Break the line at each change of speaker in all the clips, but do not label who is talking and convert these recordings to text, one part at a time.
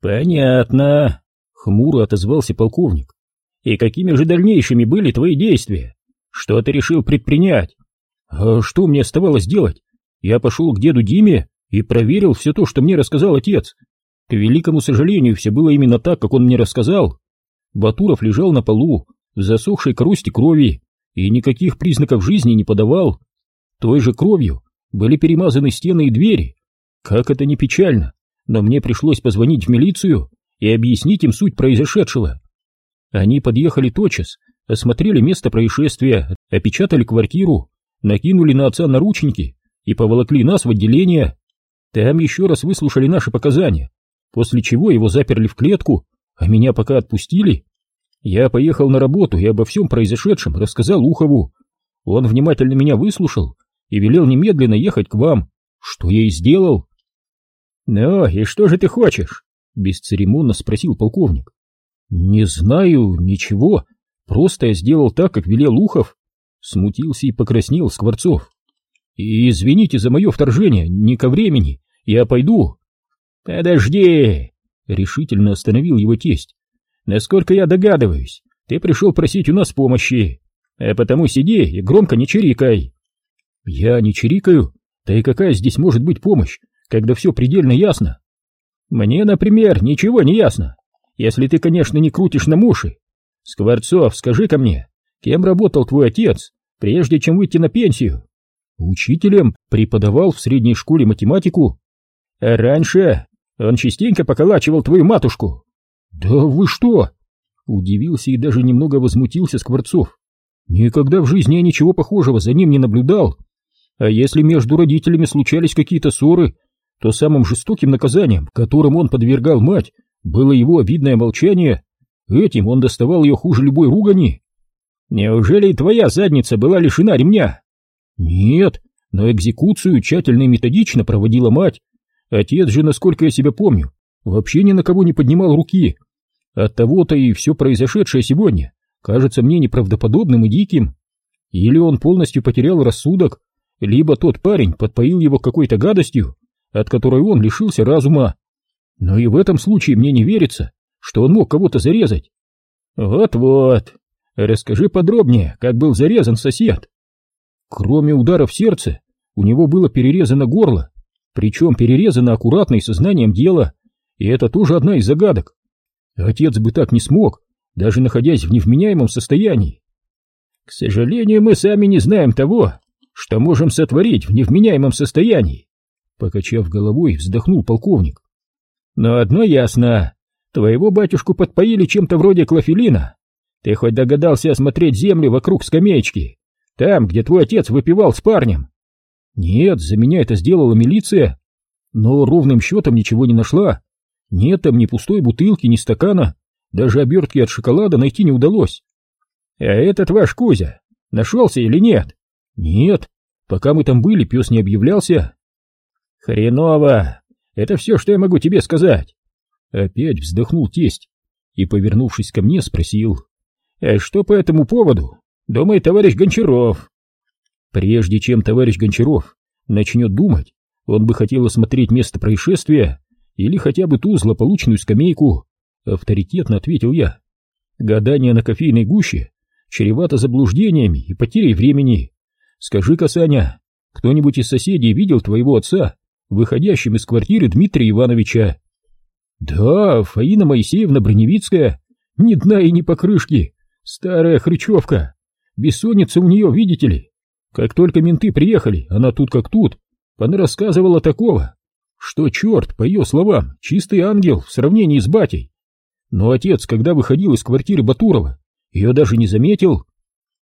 Понятно, хмуро отозвался полковник. И какими же дальнейшими были твои действия? Что ты решил предпринять? А что мне оставалось делать? Я пошел к деду Диме и проверил все то, что мне рассказал отец. К великому сожалению, все было именно так, как он мне рассказал. Батуров лежал на полу, в засохшей корости крови, и никаких признаков жизни не подавал. Той же кровью были перемазаны стены и двери. Как это не печально, но мне пришлось позвонить в милицию и объяснить им суть произошедшего. Они подъехали тотчас, осмотрели место происшествия, опечатали квартиру, накинули на отца наручники и поволокли нас в отделение. Там еще раз выслушали наши показания, после чего его заперли в клетку, а меня пока отпустили. Я поехал на работу и обо всем произошедшем рассказал Ухову. Он внимательно меня выслушал и велел немедленно ехать к вам, что я и сделал. «Ну, и что же ты хочешь?» — бесцеремонно спросил полковник. «Не знаю, ничего, просто я сделал так, как велел Ухов». Смутился и покраснел Скворцов. И «Извините за мое вторжение, не ко времени, я пойду». «Подожди!» — решительно остановил его тесть. «Насколько я догадываюсь, ты пришел просить у нас помощи, а потому сиди и громко не чирикай». «Я не чирикаю? Да и какая здесь может быть помощь, когда все предельно ясно?» «Мне, например, ничего не ясно, если ты, конечно, не крутишь на муши. Скворцов, скажи-ка мне, кем работал твой отец, прежде чем выйти на пенсию?» «Учителем преподавал в средней школе математику». «А раньше он частенько поколачивал твою матушку». «Да вы что?» Удивился и даже немного возмутился Скворцов. «Никогда в жизни я ничего похожего за ним не наблюдал. А если между родителями случались какие-то ссоры, то самым жестоким наказанием, которым он подвергал мать, было его обидное молчание. Этим он доставал ее хуже любой ругани. Неужели и твоя задница была лишена ремня? Нет, но экзекуцию тщательно и методично проводила мать. Отец же, насколько я себя помню, вообще ни на кого не поднимал руки. От того-то и все произошедшее сегодня кажется мне неправдоподобным и диким. Или он полностью потерял рассудок, либо тот парень подпоил его какой-то гадостью, от которой он лишился разума. Но и в этом случае мне не верится, что он мог кого-то зарезать. Вот-вот. Расскажи подробнее, как был зарезан сосед. Кроме удара в сердце, у него было перерезано горло, причем перерезано аккуратно и сознанием дела, и это тоже одна из загадок. Отец бы так не смог, даже находясь в невменяемом состоянии. К сожалению, мы сами не знаем того, что можем сотворить в невменяемом состоянии. Покачав головой, вздохнул полковник. Но одно ясно, твоего батюшку подпоили чем-то вроде клофелина. Ты хоть догадался осмотреть землю вокруг скамеечки, там, где твой отец выпивал с парнем? Нет, за меня это сделала милиция, но ровным счетом ничего не нашла. Нет там ни пустой бутылки, ни стакана, даже обертки от шоколада найти не удалось. А этот ваш Кузя нашелся или нет? Нет, пока мы там были, пес не объявлялся. Хреново! Это все, что я могу тебе сказать. Опять вздохнул тесть и, повернувшись ко мне, спросил. А что по этому поводу думает товарищ Гончаров? Прежде чем товарищ Гончаров начнет думать, он бы хотел осмотреть место происшествия или хотя бы ту злополучную скамейку, авторитетно ответил я. Гадание на кофейной гуще чревато заблуждениями и потерей времени. Скажи-ка, Саня, кто-нибудь из соседей видел твоего отца выходящим из квартиры Дмитрия Ивановича. Да, Фаина Моисеевна Броневицкая, ни дна и ни покрышки, старая хрычевка. Бессонница у нее, видите ли. Как только менты приехали, она тут как тут, она рассказывала такого, что черт, по ее словам, чистый ангел в сравнении с батей. Но отец, когда выходил из квартиры Батурова, ее даже не заметил.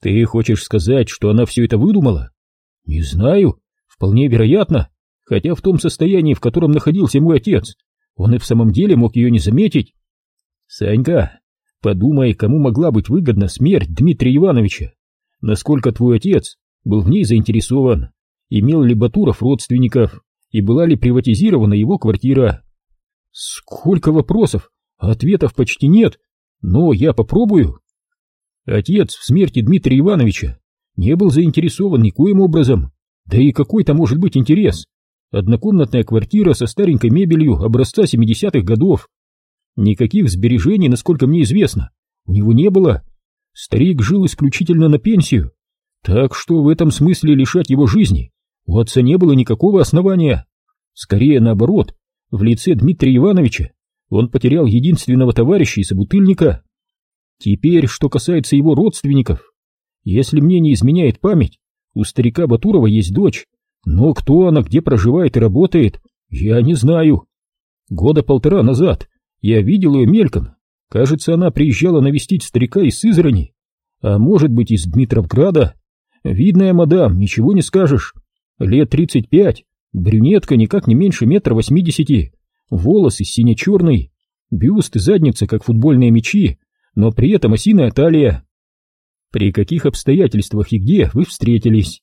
Ты хочешь сказать, что она все это выдумала? Не знаю, вполне вероятно хотя в том состоянии, в котором находился мой отец, он и в самом деле мог ее не заметить. Санька, подумай, кому могла быть выгодна смерть Дмитрия Ивановича, насколько твой отец был в ней заинтересован, имел ли Батуров родственников и была ли приватизирована его квартира. Сколько вопросов, ответов почти нет, но я попробую. Отец в смерти Дмитрия Ивановича не был заинтересован никоим образом, да и какой то может быть интерес. Однокомнатная квартира со старенькой мебелью образца 70-х годов. Никаких сбережений, насколько мне известно, у него не было. Старик жил исключительно на пенсию, так что в этом смысле лишать его жизни у отца не было никакого основания. Скорее наоборот, в лице Дмитрия Ивановича он потерял единственного товарища и собутыльника. Теперь, что касается его родственников, если мне не изменяет память, у старика Батурова есть дочь, но кто она, где проживает и работает, я не знаю. Года полтора назад я видел ее мельком. Кажется, она приезжала навестить старика из Сызрани, а может быть из Дмитровграда. Видная мадам, ничего не скажешь. Лет тридцать пять, брюнетка никак не меньше метра восьмидесяти, волосы сине-черный, бюст и задница, как футбольные мячи, но при этом осиная талия. При каких обстоятельствах и где вы встретились?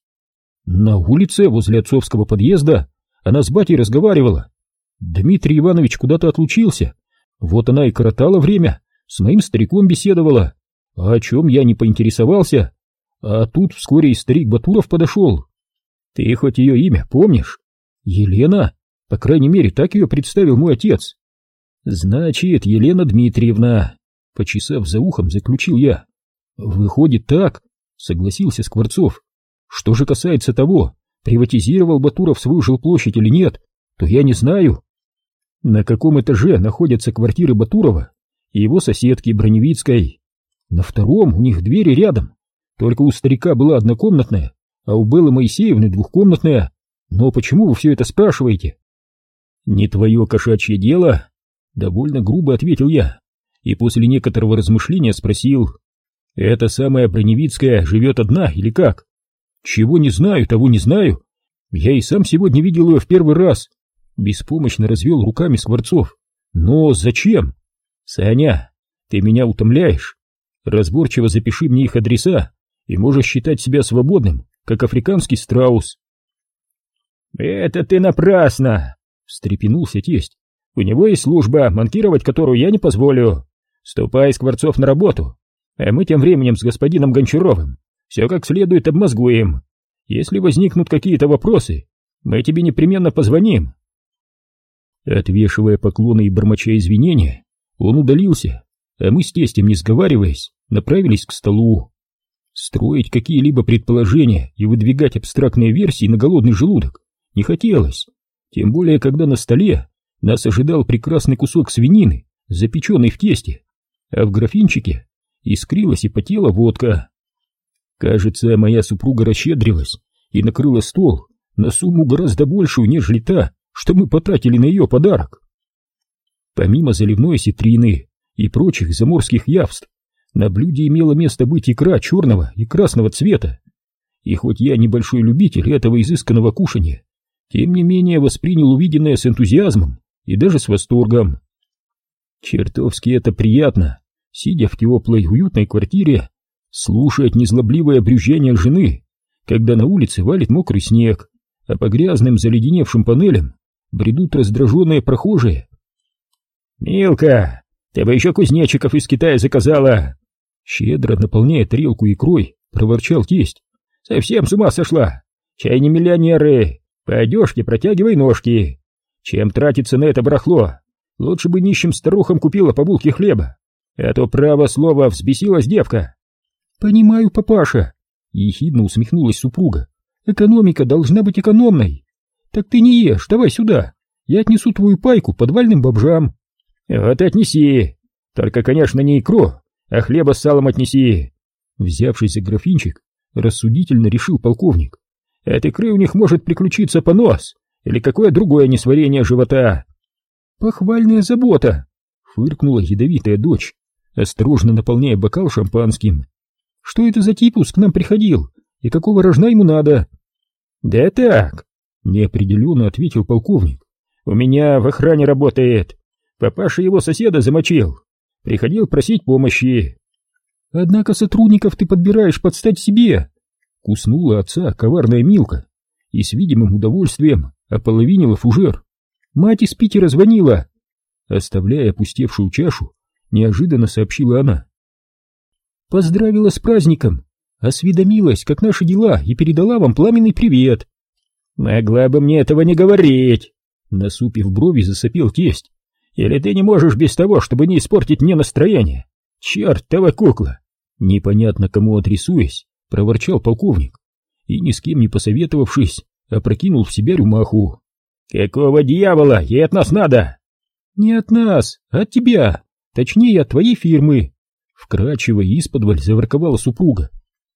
На улице, возле отцовского подъезда, она с батей разговаривала. Дмитрий Иванович куда-то отлучился. Вот она и коротала время, с моим стариком беседовала. А о чем я не поинтересовался? А тут вскоре и старик Батуров подошел. Ты хоть ее имя помнишь? Елена? По крайней мере, так ее представил мой отец. Значит, Елена Дмитриевна, почесав за ухом, заключил я. Выходит так, согласился Скворцов. Что же касается того, приватизировал Батуров свою жилплощадь или нет, то я не знаю. На каком этаже находятся квартиры Батурова и его соседки Броневицкой? На втором у них двери рядом, только у старика была однокомнатная, а у Беллы Моисеевны двухкомнатная. Но почему вы все это спрашиваете? Не твое кошачье дело, довольно грубо ответил я, и после некоторого размышления спросил, эта самая Броневицкая живет одна или как? Чего не знаю, того не знаю. Я и сам сегодня видел ее в первый раз. Беспомощно развел руками Скворцов. Но зачем? Саня, ты меня утомляешь. Разборчиво запиши мне их адреса, и можешь считать себя свободным, как африканский страус. «Это ты напрасно!» — встрепенулся тесть. «У него есть служба, монтировать которую я не позволю. Ступай, Скворцов, на работу, а мы тем временем с господином Гончаровым все как следует обмозгуем. Если возникнут какие-то вопросы, мы тебе непременно позвоним. Отвешивая поклоны и бормоча извинения, он удалился, а мы с тестем, не сговариваясь, направились к столу. Строить какие-либо предположения и выдвигать абстрактные версии на голодный желудок не хотелось, тем более когда на столе нас ожидал прекрасный кусок свинины, запеченный в тесте, а в графинчике искрилась и потела водка. Кажется, моя супруга расщедрилась и накрыла стол на сумму гораздо большую, нежели та, что мы потратили на ее подарок. Помимо заливной ситрины и прочих заморских явств, на блюде имело место быть икра черного и красного цвета. И хоть я небольшой любитель этого изысканного кушания, тем не менее воспринял увиденное с энтузиазмом и даже с восторгом. Чертовски это приятно, сидя в теплой уютной квартире слушать незлобливое брюзжание жены, когда на улице валит мокрый снег, а по грязным заледеневшим панелям бредут раздраженные прохожие. «Милка, ты бы еще кузнечиков из Китая заказала!» Щедро наполняя тарелку икрой, проворчал тесть. «Совсем с ума сошла! Чай не миллионеры! По одежке протягивай ножки! Чем тратиться на это барахло? Лучше бы нищим старухам купила по булке хлеба, а то право слово взбесилась девка!» «Понимаю, папаша», — ехидно усмехнулась супруга. «Экономика должна быть экономной. Так ты не ешь, давай сюда. Я отнесу твою пайку подвальным бомжам». «Вот отнеси. Только, конечно, не икру, а хлеба с салом отнеси». Взявшись за графинчик, рассудительно решил полковник. «От икры у них может приключиться понос или какое другое несварение живота». «Похвальная забота», — фыркнула ядовитая дочь, осторожно наполняя бокал шампанским. Что это за типус к нам приходил? И какого рожна ему надо? Да так, неопределенно ответил полковник. У меня в охране работает. Папаша его соседа замочил. Приходил просить помощи. Однако сотрудников ты подбираешь под стать себе. Куснула отца коварная Милка и с видимым удовольствием ополовинила фужер. Мать из Питера звонила. Оставляя опустевшую чашу, неожиданно сообщила она. Поздравила с праздником, осведомилась, как наши дела, и передала вам пламенный привет. Могла бы мне этого не говорить. Насупив брови, засопел тесть. Или ты не можешь без того, чтобы не испортить мне настроение? Чертова кукла! Непонятно кому адресуясь, проворчал полковник и, ни с кем не посоветовавшись, опрокинул в себя рюмаху. «Какого дьявола ей от нас надо?» «Не от нас, а от тебя, точнее от твоей фирмы!» Вкрадчиво и исподволь заворковала супруга.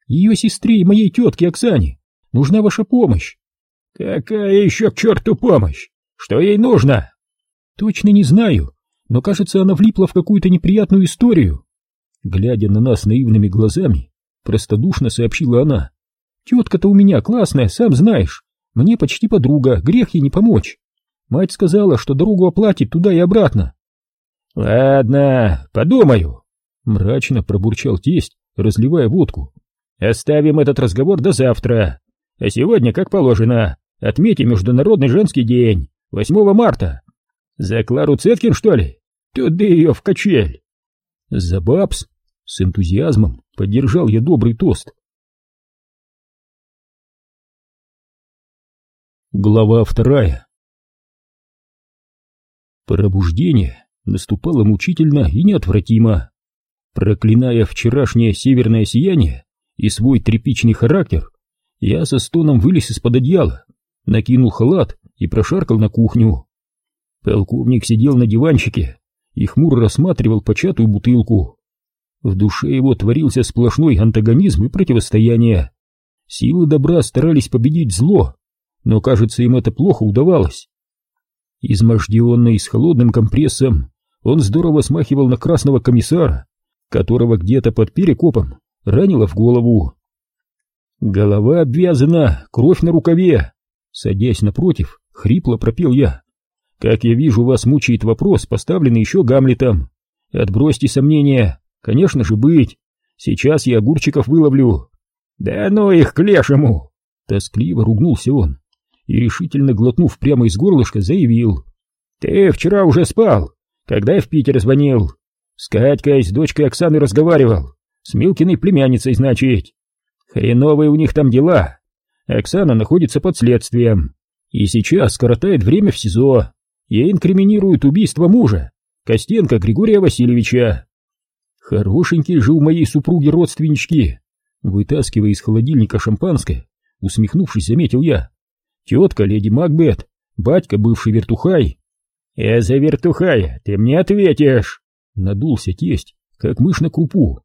«Ее сестре и моей тетке Оксане нужна ваша помощь!» «Какая еще к черту помощь? Что ей нужно?» «Точно не знаю, но кажется, она влипла в какую-то неприятную историю». Глядя на нас наивными глазами, простодушно сообщила она. «Тетка-то у меня классная, сам знаешь. Мне почти подруга, грех ей не помочь. Мать сказала, что дорогу оплатит туда и обратно». «Ладно, подумаю», — мрачно пробурчал тесть, разливая водку. «Оставим этот разговор до завтра. А сегодня, как положено, отметим Международный женский день, 8 марта. За Клару Цеткин, что ли? Туда ее в качель!» «За бабс!» — с энтузиазмом поддержал я добрый тост. Глава вторая Пробуждение наступало мучительно и неотвратимо. Проклиная вчерашнее северное сияние и свой тряпичный характер, я со стоном вылез из-под одеяла, накинул халат и прошаркал на кухню. Полковник сидел на диванчике и хмуро рассматривал початую бутылку. В душе его творился сплошной антагонизм и противостояние. Силы добра старались победить зло, но, кажется, им это плохо удавалось. Изможденный с холодным компрессом, он здорово смахивал на красного комиссара, которого где-то под перекопом ранило в голову. Голова обвязана, кровь на рукаве. Садясь напротив, хрипло пропел я. Как я вижу, вас мучает вопрос, поставленный еще Гамлетом. Отбросьте сомнения, конечно же быть. Сейчас я огурчиков выловлю. Да ну их к лешему! Тоскливо ругнулся он и, решительно глотнув прямо из горлышка, заявил. Ты вчера уже спал, когда я в Питер звонил. С Катькой, с дочкой Оксаны разговаривал. С Милкиной племянницей, значит. Хреновые у них там дела. Оксана находится под следствием. И сейчас скоротает время в СИЗО. Ей инкриминируют убийство мужа, Костенко Григория Васильевича. Хорошенькие же у моей супруги родственнички. Вытаскивая из холодильника шампанское, усмехнувшись, заметил я. Тетка леди Макбет, батька бывший вертухай. «Я за вертухая, ты мне ответишь!» Надулся тесть, как мышь на крупу.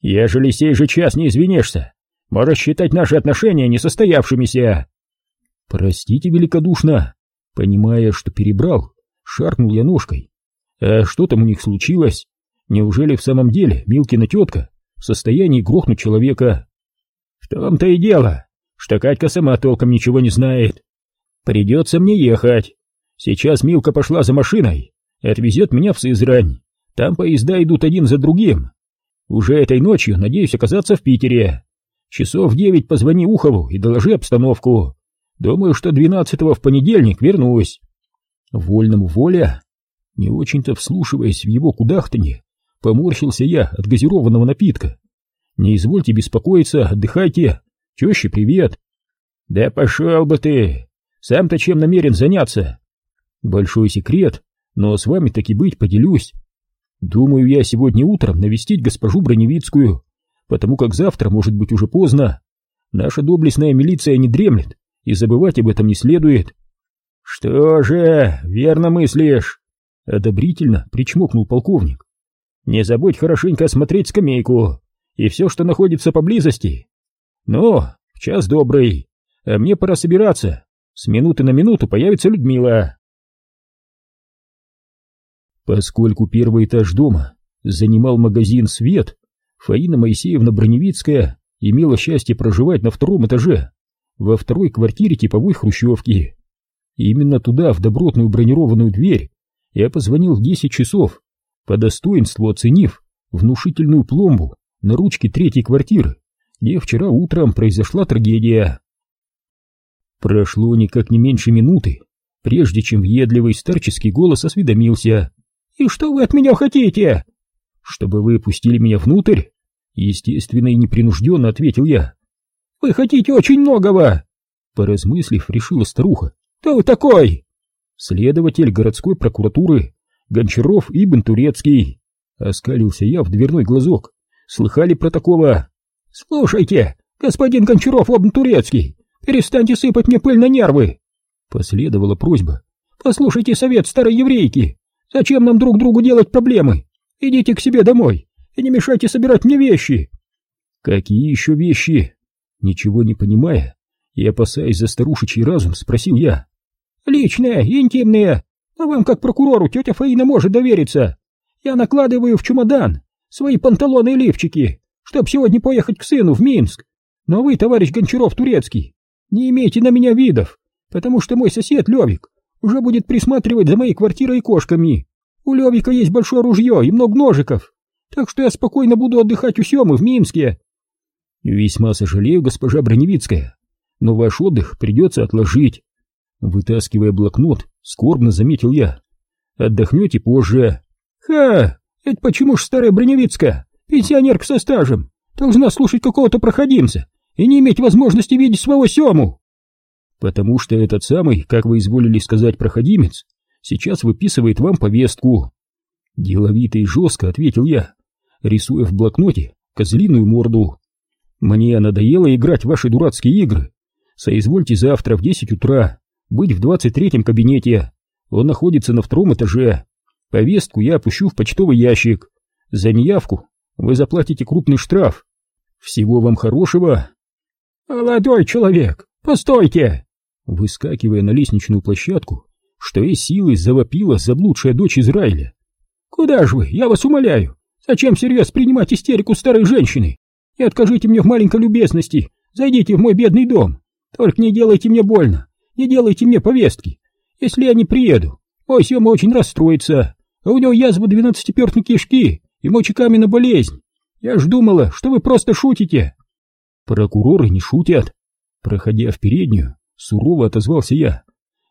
«Ежели сей же час не извинишься, можешь считать наши отношения несостоявшимися!» «Простите великодушно!» Понимая, что перебрал, шаркнул я ножкой. А что там у них случилось? Неужели в самом деле Милкина тетка в состоянии грохнуть человека? В том-то и дело, что Катька сама толком ничего не знает. Придется мне ехать. Сейчас Милка пошла за машиной отвезет меня в Сызрань. Там поезда идут один за другим. Уже этой ночью надеюсь оказаться в Питере. Часов девять позвони Ухову и доложи обстановку. Думаю, что двенадцатого в понедельник вернусь. Вольному воля. Не очень-то вслушиваясь в его кудахтанье, поморщился я от газированного напитка. Не извольте беспокоиться, отдыхайте. Теще привет. Да пошел бы ты. Сам-то чем намерен заняться? Большой секрет, но с вами таки быть поделюсь. Думаю я сегодня утром навестить госпожу Броневицкую, потому как завтра может быть уже поздно. Наша доблестная милиция не дремлет, и забывать об этом не следует. Что же, верно мыслишь? Одобрительно причмокнул полковник. Не забудь хорошенько осмотреть скамейку и все, что находится поблизости. Ну, час добрый, а мне пора собираться. С минуты на минуту появится Людмила. Поскольку первый этаж дома занимал магазин «Свет», Фаина Моисеевна Броневицкая имела счастье проживать на втором этаже во второй квартире типовой хрущевки. именно туда, в добротную бронированную дверь, я позвонил в 10 часов, по достоинству оценив внушительную пломбу на ручке третьей квартиры, где вчера утром произошла трагедия. Прошло никак не меньше минуты, прежде чем въедливый старческий голос осведомился. «И что вы от меня хотите?» «Чтобы вы пустили меня внутрь?» Естественно и непринужденно ответил я. Вы хотите очень многого!» Поразмыслив, решила старуха. «Кто вы такой?» «Следователь городской прокуратуры, Гончаров и Турецкий. Оскалился я в дверной глазок. Слыхали про такого?
Слушайте, господин Гончаров Ибн Турецкий, перестаньте сыпать мне пыль на нервы. Последовала просьба. Послушайте совет старой еврейки. Зачем нам друг другу делать проблемы? Идите к себе домой и не мешайте собирать мне вещи.
Какие еще вещи? Ничего не понимая и опасаясь за старушечий разум, спросил я.
Личные, интимные. А вам, как прокурору, тетя Фаина может довериться. Я накладываю в чемодан свои панталоны и лифчики, чтоб сегодня поехать к сыну в Минск. Но вы, товарищ Гончаров Турецкий, не имейте на меня видов, потому что мой сосед Левик уже будет присматривать за моей квартирой и кошками. У Левика есть большое ружье и много ножиков, так что я спокойно буду отдыхать у Семы в Минске.
Весьма сожалею, госпожа Броневицкая, но ваш отдых придется отложить. Вытаскивая блокнот, скорбно заметил я. Отдохнете позже.
Ха! Это почему ж старая Броневицкая, пенсионерка со стажем, должна слушать какого-то проходимца и не иметь возможности видеть своего Сему?
Потому что этот самый, как вы изволили сказать, проходимец, сейчас выписывает вам повестку. Деловито и жестко ответил я, рисуя в блокноте козлиную морду. Мне надоело играть в ваши дурацкие игры. Соизвольте завтра в десять утра быть в двадцать третьем кабинете. Он находится на втором этаже. Повестку я опущу в почтовый ящик. За неявку вы заплатите крупный штраф. Всего вам хорошего.
Молодой человек, постойте!
Выскакивая на лестничную площадку, что из силы завопила заблудшая дочь Израиля.
«Куда же вы? Я вас умоляю! Зачем всерьез принимать истерику старой женщины? И откажите мне в маленькой любезности, зайдите в мой бедный дом. Только не делайте мне больно, не делайте мне повестки. Если я не приеду, мой Сема очень расстроится, а у него язва двенадцатипертной кишки и мочекаменная болезнь. Я ж думала, что вы просто шутите».
«Прокуроры не шутят». Проходя в переднюю, сурово отозвался я.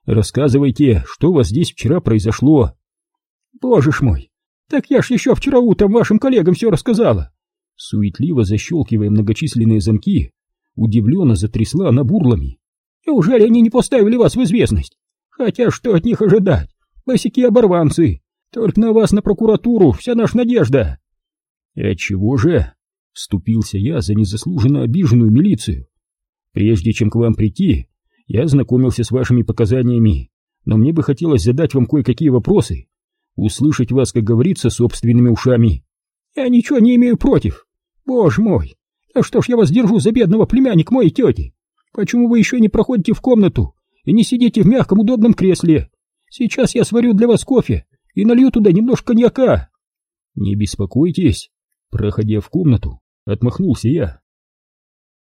Рассказывайте, что у вас здесь вчера произошло.
Боже ж мой, так я ж еще вчера утром вашим коллегам все рассказала.
Суетливо защелкивая многочисленные замки, удивленно затрясла она бурлами.
Неужели они не поставили вас в известность? Хотя что от них ожидать? Босики-оборванцы. Только на вас, на прокуратуру, вся наша надежда.
И отчего же? Вступился я за незаслуженно обиженную милицию. Прежде чем к вам прийти, я ознакомился с вашими показаниями, но мне бы хотелось задать вам кое-какие вопросы, услышать вас, как говорится, собственными ушами.
Я ничего не имею против. Боже мой, да что ж я вас держу за бедного племянника моей тети? Почему вы еще не проходите в комнату и не сидите в мягком удобном кресле? Сейчас я сварю для вас кофе и налью туда немножко коньяка.
Не беспокойтесь. Проходя в комнату, отмахнулся я.